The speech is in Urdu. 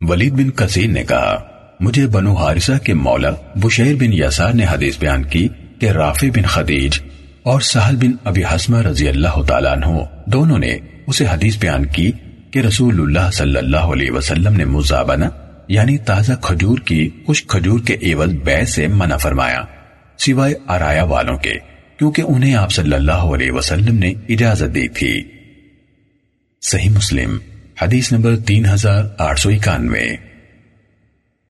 ولید بن کثیر نے کہا، مجھے بنو حارثہ کے مولا بشیر بن یسار نے حدیث بیان کی کہ رافع بن خدیج اور سہل بن ابی حسمہ رضی اللہ تعالیٰ عنہ دونوں نے اسے حدیث بیان کی کہ رسول اللہ صلی اللہ علیہ وسلم نے مزابنہ یعنی تازہ کھجور کی کچھ کھجور کے عوض بے سے منع فرمایا، سوائے آرایا والوں کے، کیونکہ انہیں آپ صلی اللہ علیہ وسلم نے اجازت دی تھی۔ صحیح مسلم۔ حدیث نمبر تین ہزار آٹھ سو اکانوے۔